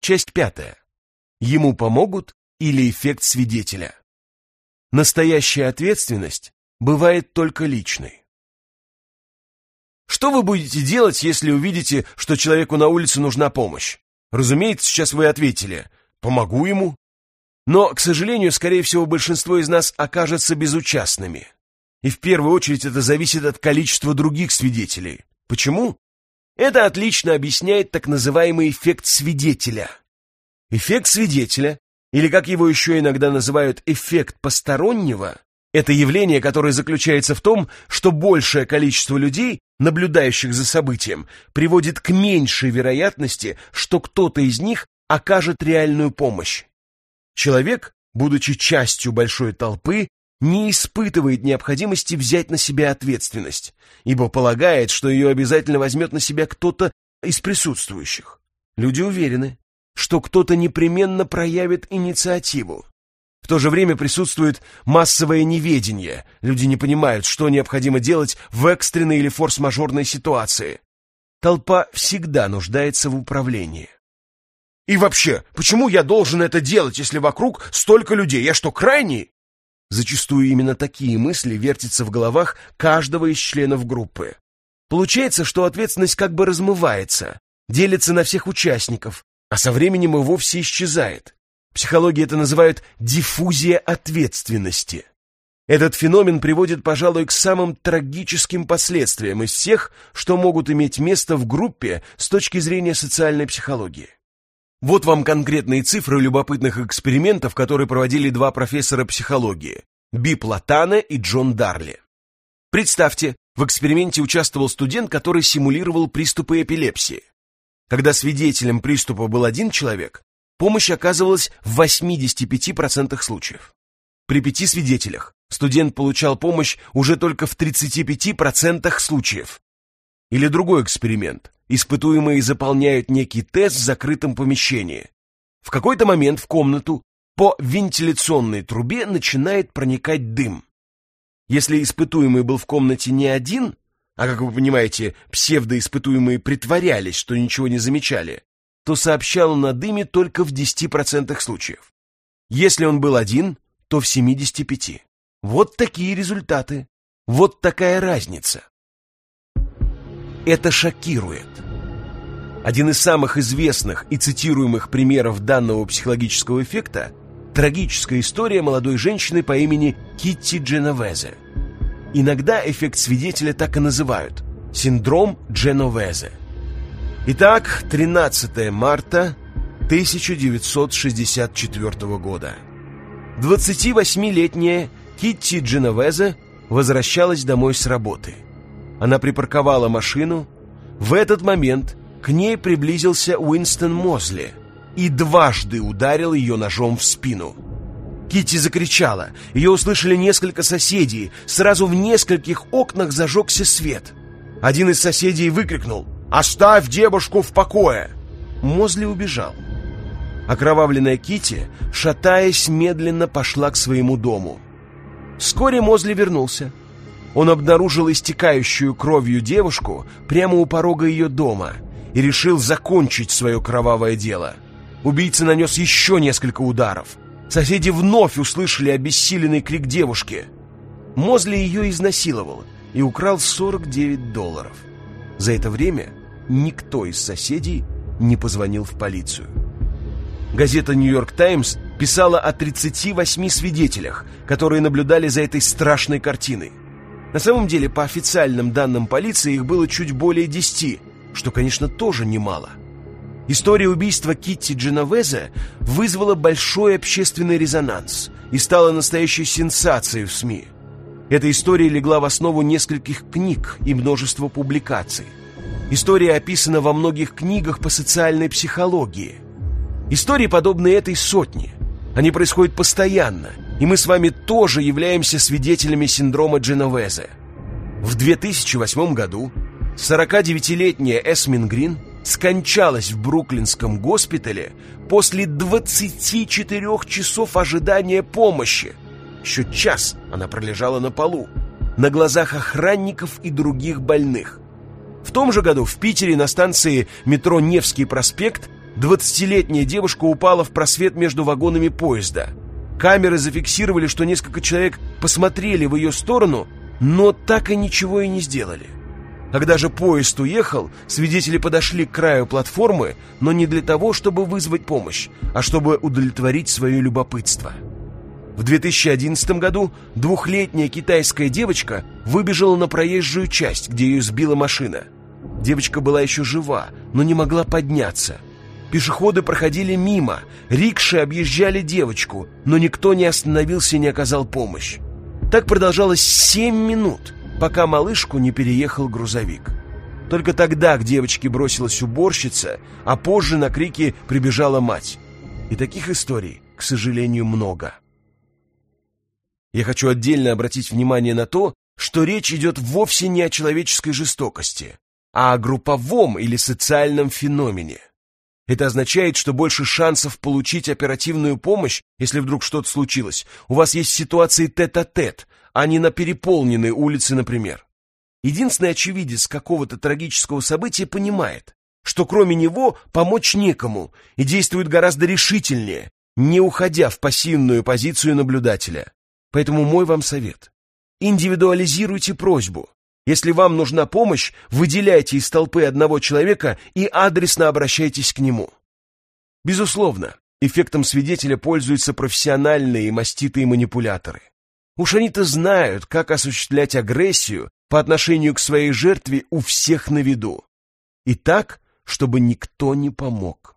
Часть пятая. Ему помогут или эффект свидетеля. Настоящая ответственность бывает только личной. Что вы будете делать, если увидите, что человеку на улице нужна помощь? Разумеется, сейчас вы ответили «помогу ему». Но, к сожалению, скорее всего, большинство из нас окажется безучастными. И в первую очередь это зависит от количества других свидетелей. Почему? Это отлично объясняет так называемый эффект свидетеля. Эффект свидетеля, или как его еще иногда называют эффект постороннего, это явление, которое заключается в том, что большее количество людей, наблюдающих за событием, приводит к меньшей вероятности, что кто-то из них окажет реальную помощь. Человек, будучи частью большой толпы, не испытывает необходимости взять на себя ответственность, ибо полагает, что ее обязательно возьмет на себя кто-то из присутствующих. Люди уверены, что кто-то непременно проявит инициативу. В то же время присутствует массовое неведение. Люди не понимают, что необходимо делать в экстренной или форс-мажорной ситуации. Толпа всегда нуждается в управлении. И вообще, почему я должен это делать, если вокруг столько людей? Я что, крайний? Зачастую именно такие мысли вертятся в головах каждого из членов группы. Получается, что ответственность как бы размывается, делится на всех участников, а со временем и вовсе исчезает. Психология это называют диффузия ответственности. Этот феномен приводит, пожалуй, к самым трагическим последствиям из всех, что могут иметь место в группе с точки зрения социальной психологии. Вот вам конкретные цифры любопытных экспериментов, которые проводили два профессора психологии – Би Платана и Джон Дарли. Представьте, в эксперименте участвовал студент, который симулировал приступы эпилепсии. Когда свидетелем приступа был один человек, помощь оказывалась в 85% случаев. При пяти свидетелях студент получал помощь уже только в 35% случаев. Или другой эксперимент. Испытуемые заполняют некий тест в закрытом помещении. В какой-то момент в комнату по вентиляционной трубе начинает проникать дым. Если испытуемый был в комнате не один, а как вы понимаете, псевдоиспытуемые притворялись, что ничего не замечали, то сообщал о дыме только в 10% случаев. Если он был один, то в 75%. Вот такие результаты. Вот такая разница. Это шокирует. Один из самых известных и цитируемых примеров данного психологического эффекта – трагическая история молодой женщины по имени Китти Дженовезе. Иногда эффект свидетеля так и называют – синдром Дженовезе. Итак, 13 марта 1964 года. 28-летняя Китти Дженовезе возвращалась домой с работы. Она припарковала машину. В этот момент к ней приблизился Уинстон Мозли и дважды ударил ее ножом в спину. Кити закричала. Ее услышали несколько соседей. Сразу в нескольких окнах зажегся свет. Один из соседей выкрикнул «Оставь девушку в покое!» Мозли убежал. Окровавленная Кити, шатаясь, медленно пошла к своему дому. Вскоре Мозли вернулся. Он обнаружил истекающую кровью девушку прямо у порога ее дома — и решил закончить свое кровавое дело. Убийца нанес еще несколько ударов. Соседи вновь услышали обессиленный крик девушки. Мозли ее изнасиловал и украл 49 долларов. За это время никто из соседей не позвонил в полицию. Газета «Нью-Йорк Таймс» писала о 38 свидетелях, которые наблюдали за этой страшной картиной. На самом деле, по официальным данным полиции, их было чуть более 10, что, конечно, тоже немало. История убийства Китти Дженовезе вызвала большой общественный резонанс и стала настоящей сенсацией в СМИ. Эта история легла в основу нескольких книг и множества публикаций. История описана во многих книгах по социальной психологии. Истории, подобные этой, сотни. Они происходят постоянно, и мы с вами тоже являемся свидетелями синдрома Дженовезе. В 2008 году 49-летняя Эсмин Грин скончалась в Бруклинском госпитале после 24 часов ожидания помощи. Еще час она пролежала на полу, на глазах охранников и других больных. В том же году в Питере на станции метро Невский проспект Двадцатилетняя девушка упала в просвет между вагонами поезда. Камеры зафиксировали, что несколько человек посмотрели в ее сторону, но так и ничего и не сделали. Когда же поезд уехал, свидетели подошли к краю платформы, но не для того, чтобы вызвать помощь, а чтобы удовлетворить свое любопытство. В 2011 году двухлетняя китайская девочка выбежала на проезжую часть, где ее сбила машина. Девочка была еще жива, но не могла подняться. Пешеходы проходили мимо, рикши объезжали девочку, но никто не остановился и не оказал помощь. Так продолжалось семь минут, пока малышку не переехал грузовик. Только тогда к девочке бросилась уборщица, а позже на крики прибежала мать. И таких историй, к сожалению, много. Я хочу отдельно обратить внимание на то, что речь идет вовсе не о человеческой жестокости, а о групповом или социальном феномене. Это означает, что больше шансов получить оперативную помощь, если вдруг что-то случилось. У вас есть ситуации тет-а-тет, -тет, а не на переполненной улице, например. Единственный очевидец какого-то трагического события понимает, что кроме него помочь некому и действует гораздо решительнее, не уходя в пассивную позицию наблюдателя. Поэтому мой вам совет. Индивидуализируйте просьбу. Если вам нужна помощь, выделяйте из толпы одного человека и адресно обращайтесь к нему. Безусловно, эффектом свидетеля пользуются профессиональные и маститые манипуляторы. Уж они-то знают, как осуществлять агрессию по отношению к своей жертве у всех на виду. И так, чтобы никто не помог.